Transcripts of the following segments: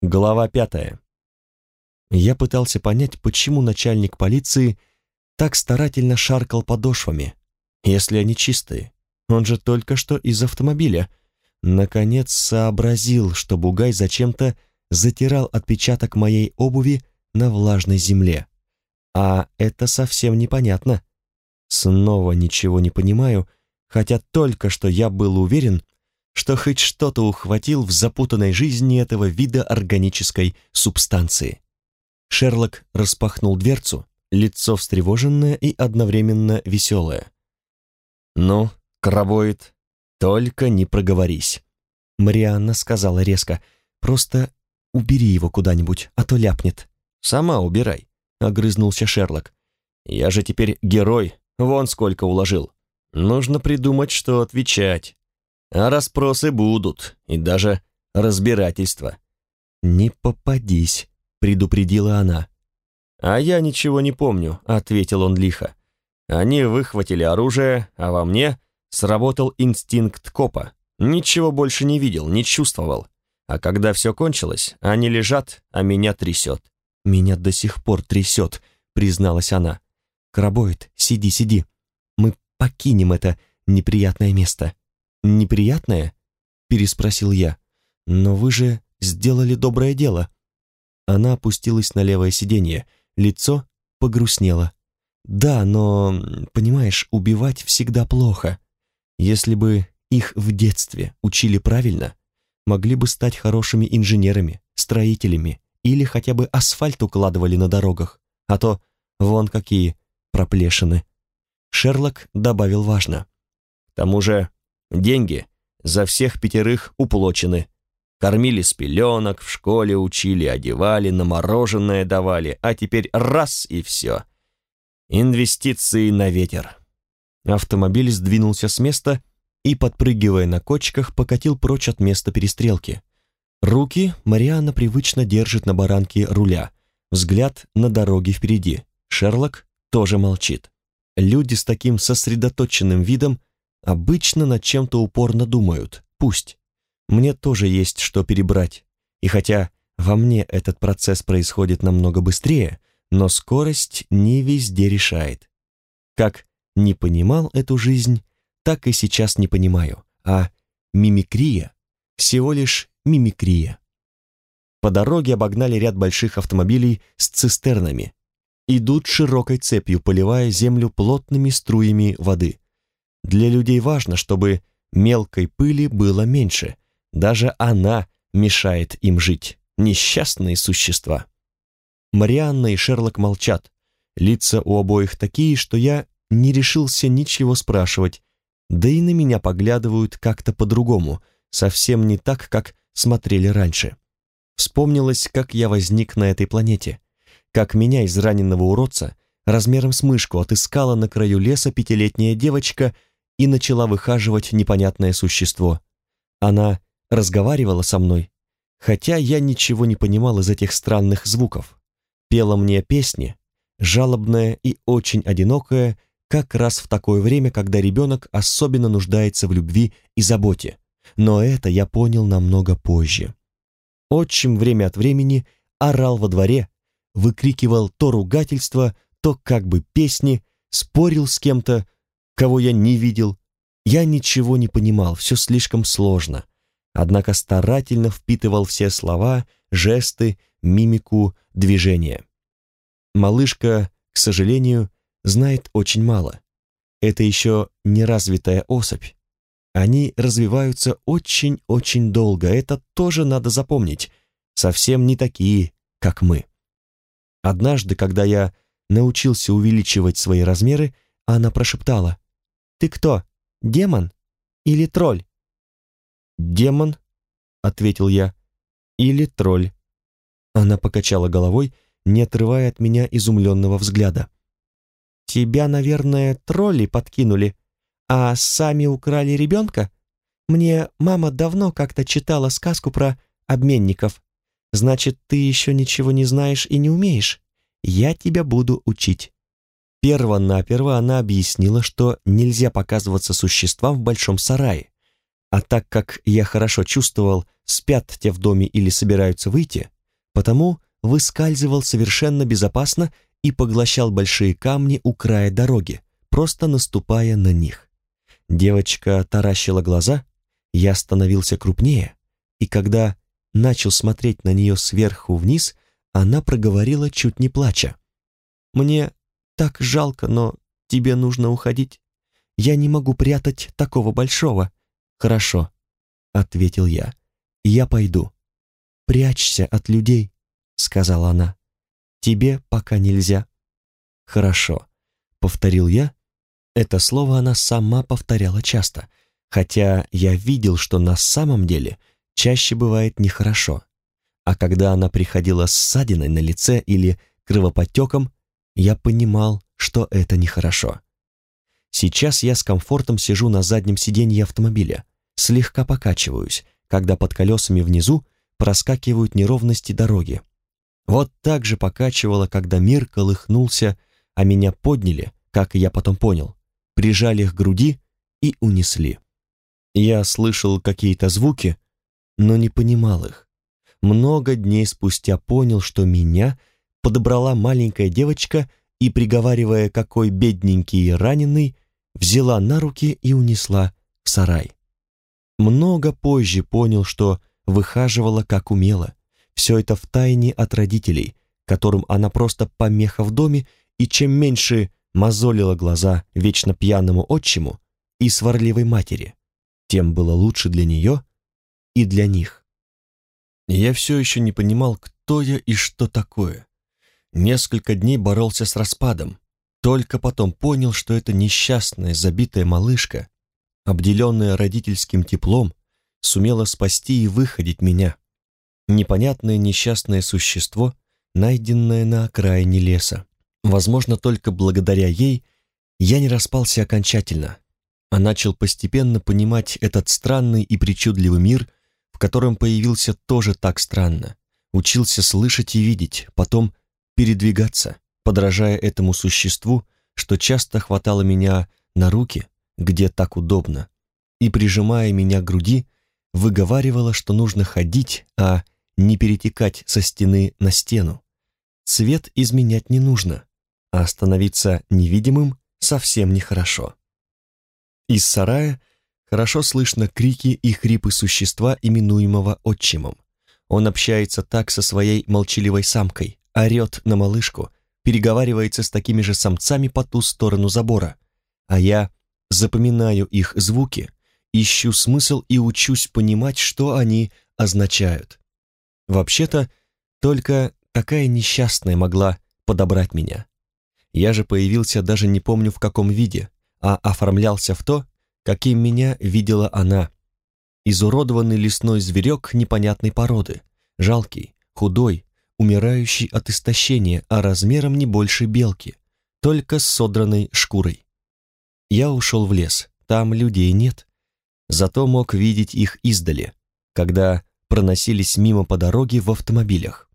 Глава пятая. Я пытался понять, почему начальник полиции так старательно шаркал подошвами, если они чистые. Он же только что из автомобиля. Наконец сообразил, что Бугай зачем-то затирал отпечаток моей обуви на влажной земле. А это совсем непонятно. Снова ничего не понимаю, хотя только что я был уверен, что хоть что-то ухватил в запутанной жизни этого вида органической субстанции. Шерлок распахнул дверцу, лицо встревоженное и одновременно веселое. «Ну, крабоид, только не проговорись», — Марианна сказала резко. «Просто убери его куда-нибудь, а то ляпнет». «Сама убирай», — огрызнулся Шерлок. «Я же теперь герой, вон сколько уложил. Нужно придумать, что отвечать. А расспросы будут, и даже разбирательства. «Не попадись», — предупредила она. «А я ничего не помню», — ответил он лихо. «Они выхватили оружие, а во мне сработал инстинкт копа. Ничего больше не видел, не чувствовал. А когда все кончилось, они лежат, а меня трясет». «Меня до сих пор трясет», — призналась она. «Крабоид, сиди, сиди. Мы покинем это неприятное место». «Неприятное?» — переспросил я. «Но вы же сделали доброе дело». Она опустилась на левое сиденье, лицо погрустнело. «Да, но, понимаешь, убивать всегда плохо. Если бы их в детстве учили правильно, могли бы стать хорошими инженерами, строителями или хотя бы асфальт укладывали на дорогах, а то вон какие проплешины». Шерлок добавил важно. «К тому же Деньги за всех пятерых уплочены. Кормили с пеленок, в школе учили, одевали, на мороженое давали, а теперь раз и все. Инвестиции на ветер. Автомобиль сдвинулся с места и, подпрыгивая на кочках, покатил прочь от места перестрелки. Руки Марианна привычно держит на баранке руля, взгляд на дороге впереди. Шерлок тоже молчит. Люди с таким сосредоточенным видом Обычно над чем-то упорно думают. Пусть. Мне тоже есть что перебрать. И хотя во мне этот процесс происходит намного быстрее, но скорость не везде решает. Как не понимал эту жизнь, так и сейчас не понимаю. А мимикрия всего лишь мимикрия. По дороге обогнали ряд больших автомобилей с цистернами. Идут широкой цепью, поливая землю плотными струями воды. Для людей важно, чтобы мелкой пыли было меньше. Даже она мешает им жить. Несчастные существа. Марианна и Шерлок молчат. Лица у обоих такие, что я не решился ничего спрашивать, да и на меня поглядывают как-то по-другому, совсем не так, как смотрели раньше. Вспомнилось, как я возник на этой планете, как меня из раненого уродца размером с мышку отыскала на краю леса пятилетняя девочка и начала выхаживать непонятное существо. Она разговаривала со мной, хотя я ничего не понимал из этих странных звуков. Пела мне песни, жалобная и очень одинокая, как раз в такое время, когда ребенок особенно нуждается в любви и заботе. Но это я понял намного позже. Отчим время от времени орал во дворе, выкрикивал то ругательства, то как бы песни, спорил с кем-то, кого я не видел. Я ничего не понимал, все слишком сложно. Однако старательно впитывал все слова, жесты, мимику, движения. Малышка, к сожалению, знает очень мало. Это еще неразвитая особь. Они развиваются очень-очень долго, это тоже надо запомнить. Совсем не такие, как мы. Однажды, когда я научился увеличивать свои размеры, она прошептала «Ты кто, демон или тролль?» «Демон», — ответил я, — «или тролль». Она покачала головой, не отрывая от меня изумленного взгляда. «Тебя, наверное, тролли подкинули, а сами украли ребенка? Мне мама давно как-то читала сказку про обменников. Значит, ты еще ничего не знаешь и не умеешь. Я тебя буду учить». Перво-наперво она объяснила, что нельзя показываться существам в большом сарае, а так как я хорошо чувствовал спят те в доме или собираются выйти, потому выскальзывал совершенно безопасно и поглощал большие камни у края дороги, просто наступая на них. Девочка таращила глаза, я становился крупнее, и когда начал смотреть на нее сверху вниз, она проговорила, чуть не плача. «Мне так жалко, но тебе нужно уходить. Я не могу прятать такого большого». «Хорошо», — ответил я. «Я пойду». «Прячься от людей», — сказала она. «Тебе пока нельзя». «Хорошо», — повторил я. Это слово она сама повторяла часто, хотя я видел, что на самом деле чаще бывает нехорошо. А когда она приходила с ссадиной на лице или кровоподтеком, я понимал, что это нехорошо. Сейчас я с комфортом сижу на заднем сиденье автомобиля, слегка покачиваюсь, когда под колесами внизу проскакивают неровности дороги. Вот так же покачивало, когда мир колыхнулся, а меня подняли, как я потом понял, прижали к груди и унесли. Я слышал какие-то звуки, но не понимал их. Много дней спустя понял, что меня подобрала маленькая девочка и, приговаривая, какой бедненький и раненый, взяла на руки и унесла в сарай. Много позже понял, что выхаживала как умела. Все это в тайне от родителей, которым она просто помеха в доме, и чем меньше мозолила глаза вечно пьяному отчиму и сварливой матери, тем было лучше для нее и для них. Я все еще не понимал, кто я и что такое. Несколько дней боролся с распадом, только потом понял, что это несчастная, забитая малышка, обделенная родительским теплом, сумела спасти и выходить меня. Непонятное несчастное существо, найденное на окраине леса. Возможно, только благодаря ей я не распался окончательно, а начал постепенно понимать этот странный и причудливый мир, в котором появился тоже так странно. Учился слышать и видеть, потом передвигаться, подражая этому существу, что часто хватало меня на руки, где так удобно, и, прижимая меня к груди, выговаривала, что нужно ходить, а не перетекать со стены на стену. Цвет изменять не нужно, а становиться невидимым совсем нехорошо. Из сарая хорошо слышно крики и хрипы существа, именуемого отчимом. Он общается так со своей молчаливой самкой, орет на малышку, переговаривается с такими же самцами по ту сторону забора, а я запоминаю их звуки, ищу смысл и учусь понимать, что они означают. Вообще-то, только такая несчастная могла подобрать меня. Я же появился даже не помню в каком виде, а оформлялся в то, каким меня видела она. Изуродованный лесной зверек непонятной породы, жалкий, худой, умирающий от истощения, а размером не больше белки, только с содранной шкурой. Я ушел в лес, там людей нет, зато мог видеть их издали, когда проносились мимо по дороге в автомобилях.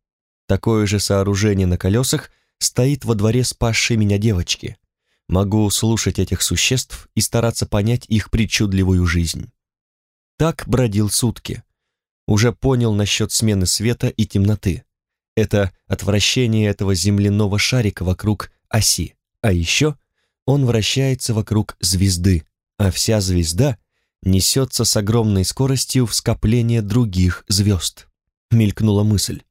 Такое же сооружение на колесах стоит во дворе спасшей меня девочки. Могу слушать этих существ и стараться понять их причудливую жизнь. Так бродил сутки. Уже понял насчет смены света и темноты. Это отвращение этого земляного шарика вокруг оси. А еще он вращается вокруг звезды, а вся звезда несется с огромной скоростью в скопление других звезд. Мелькнула мысль.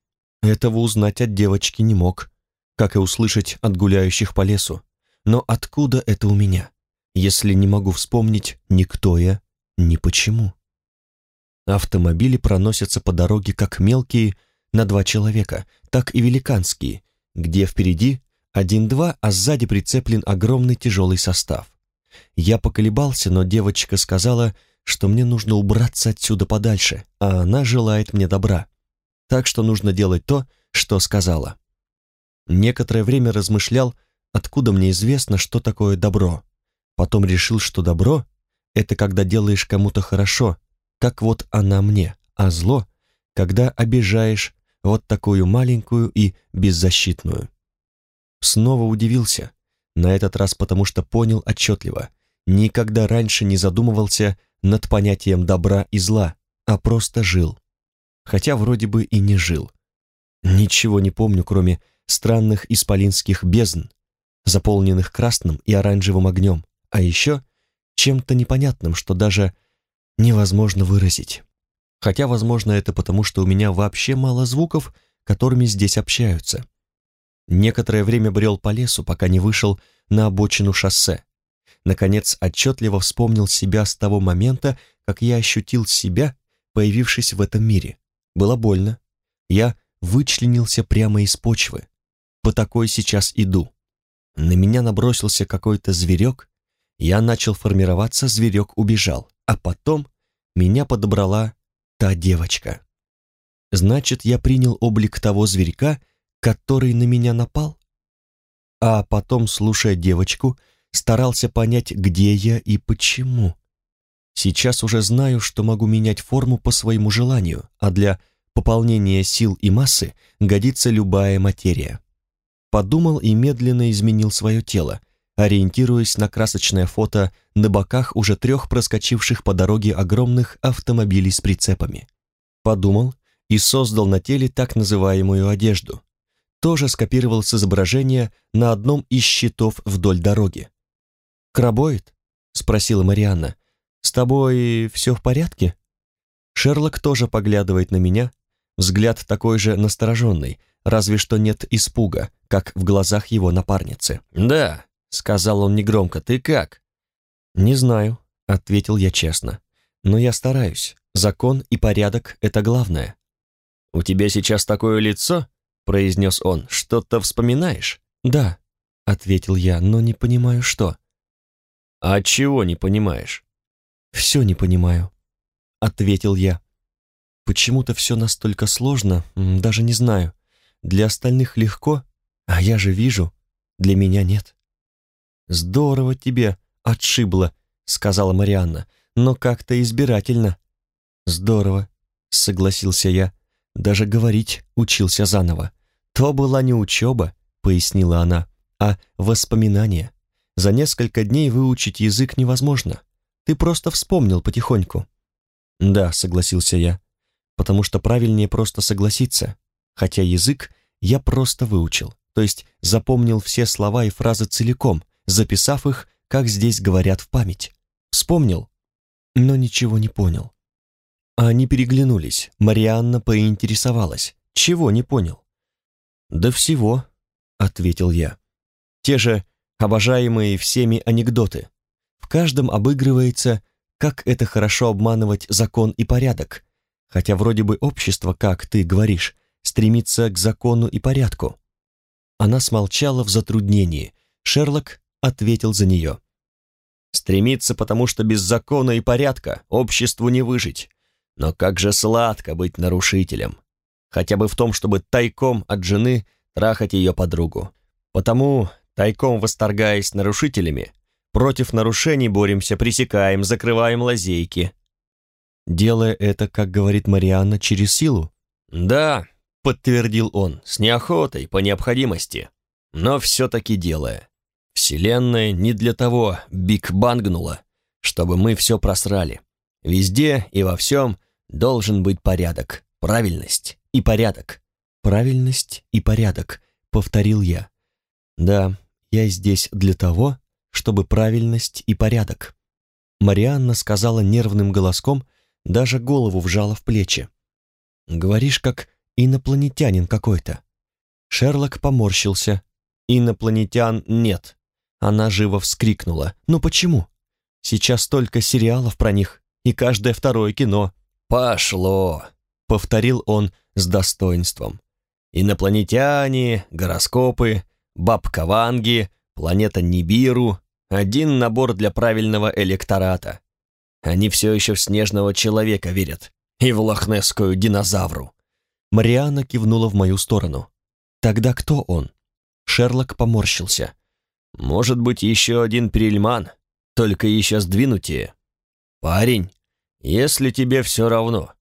Этого узнать от девочки не мог, как и услышать от гуляющих по лесу. Но откуда это у меня, если не могу вспомнить ни кто я, ни почему? Автомобили проносятся по дороге как мелкие на два человека, так и великанские, где впереди один-два, а сзади прицеплен огромный тяжелый состав. Я поколебался, но девочка сказала, что мне нужно убраться отсюда подальше, а она желает мне добра. Так что нужно делать то, что сказала. Некоторое время размышлял, откуда мне известно, что такое добро. Потом решил, что добро — это когда делаешь кому-то хорошо, как вот она мне, а зло — когда обижаешь вот такую маленькую и беззащитную. Снова удивился, на этот раз потому что понял отчетливо, никогда раньше не задумывался над понятием добра и зла, а просто жил. хотя вроде бы и не жил. Ничего не помню, кроме странных исполинских бездн, заполненных красным и оранжевым огнем, а еще чем-то непонятным, что даже невозможно выразить. Хотя, возможно, это потому, что у меня вообще мало звуков, которыми здесь общаются. Некоторое время брел по лесу, пока не вышел на обочину шоссе. Наконец, отчетливо вспомнил себя с того момента, как я ощутил себя, появившись в этом мире. Было больно. Я вычленился прямо из почвы. По такой сейчас иду. На меня набросился какой-то зверек. Я начал формироваться, зверек убежал. А потом меня подобрала та девочка. Значит, я принял облик того зверька, который на меня напал? А потом, слушая девочку, старался понять, где я и почему. Сейчас уже знаю, что могу менять форму по своему желанию, а для пополнения сил и массы годится любая материя. Подумал и медленно изменил свое тело, ориентируясь на красочное фото на боках уже трех проскочивших по дороге огромных автомобилей с прицепами. Подумал и создал на теле так называемую одежду. Тоже скопировал с изображения на одном из щитов вдоль дороги. «Крабоид?» — спросила Марианна. «С тобой все в порядке?» Шерлок тоже поглядывает на меня, взгляд такой же настороженный, разве что нет испуга, как в глазах его напарницы. «Да», — сказал он негромко, — «ты как?» «Не знаю», — ответил я честно. «Но я стараюсь. Закон и порядок — это главное». «У тебя сейчас такое лицо?» — произнес он. «Что-то вспоминаешь?» «Да», — ответил я, но не понимаю, что. «А чего не понимаешь?» «Все не понимаю», — ответил я. «Почему-то все настолько сложно, даже не знаю. Для остальных легко, а я же вижу, для меня нет». «Здорово тебе отшибло», — сказала Марианна, «но как-то избирательно». «Здорово», — согласился я, даже говорить учился заново. «То была не учеба», — пояснила она, — «а воспоминания. За несколько дней выучить язык невозможно. Ты просто вспомнил потихоньку». «Да», — согласился я, потому что правильнее просто согласиться, хотя язык я просто выучил, то есть запомнил все слова и фразы целиком, записав их, как здесь говорят, в память. Вспомнил, но ничего не понял. Они переглянулись. Марианна поинтересовалась. Чего не понял? «Да всего», — ответил я. «Те же обожаемые всеми анекдоты. В каждом обыгрывается, как это хорошо обманывать закон и порядок, хотя вроде бы общество, как ты говоришь, стремится к закону и порядку». Она смолчала в затруднении. Шерлок ответил за нее. «Стремится, потому что без закона и порядка обществу не выжить. Но как же сладко быть нарушителем. Хотя бы в том, чтобы тайком от жены трахать ее подругу. Потому, тайком восторгаясь нарушителями, против нарушений боремся, пресекаем, закрываем лазейки. Делая это, как говорит Марианна, через силу? Да, подтвердил он, с неохотой, по необходимости. Но все-таки делая. Вселенная не для того биг-бангнула, чтобы мы все просрали. Везде и во всем должен быть порядок, правильность и порядок. Правильность и порядок, повторил я. Да, я здесь для того, чтобы правильность и порядок. Марианна сказала нервным голоском, даже голову вжала в плечи. Говоришь, как инопланетянин какой-то. Шерлок поморщился. Инопланетян нет. Она живо вскрикнула. Ну почему? Сейчас столько сериалов про них и каждое второе кино. «Пошло», — повторил он с достоинством. «Инопланетяне, гороскопы, бабка Ванги, планета Нибиру, один набор для правильного электората. Они все еще в снежного человека верят и в лохнесскую динозавру». Мариана кивнула в мою сторону. «Тогда кто он?» Шерлок поморщился. «Может быть, еще один перельман, только еще сдвинутее. «Парень, если тебе все равно,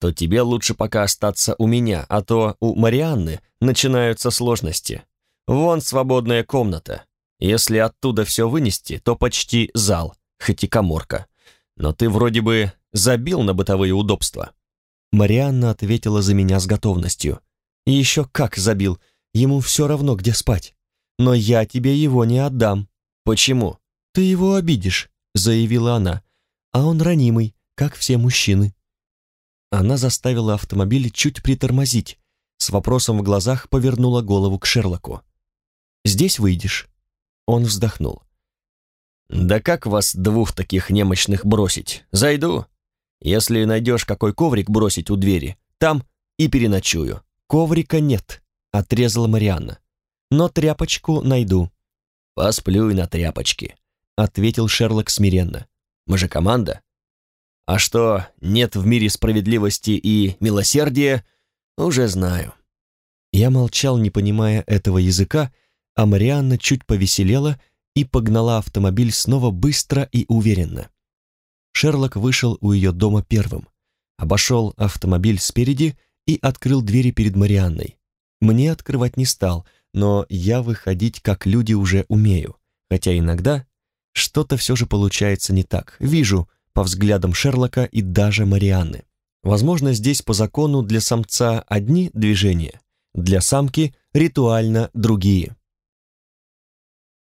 то тебе лучше пока остаться у меня, а то у Марианны начинаются сложности. Вон свободная комната. Если оттуда все вынести, то почти зал, хоть и коморка. Но ты вроде бы забил на бытовые удобства. Марианна ответила за меня с готовностью. Еще как забил, ему все равно, где спать. Но я тебе его не отдам. Почему? Ты его обидишь, заявила она. А он ранимый, как все мужчины. Она заставила автомобиль чуть притормозить, с вопросом в глазах повернула голову к Шерлоку. «Здесь выйдешь». Он вздохнул. «Да как вас двух таких немощных бросить? Зайду. Если найдешь какой коврик бросить у двери, там и переночую». «Коврика нет», — отрезала Марианна. «Но тряпочку найду». «Посплюй на тряпочке», — ответил Шерлок смиренно. «Мы же команда». «А что, нет в мире справедливости и милосердия, уже знаю». Я молчал, не понимая этого языка, а Марианна чуть повеселела и погнала автомобиль снова быстро и уверенно. Шерлок вышел у ее дома первым, обошел автомобиль спереди и открыл двери перед Марианной. Мне открывать не стал, но я выходить как люди уже умею, хотя иногда что-то все же получается не так. Вижу по взглядам Шерлока и даже Марианны. Возможно, здесь по закону для самца одни движения, для самки ритуально другие.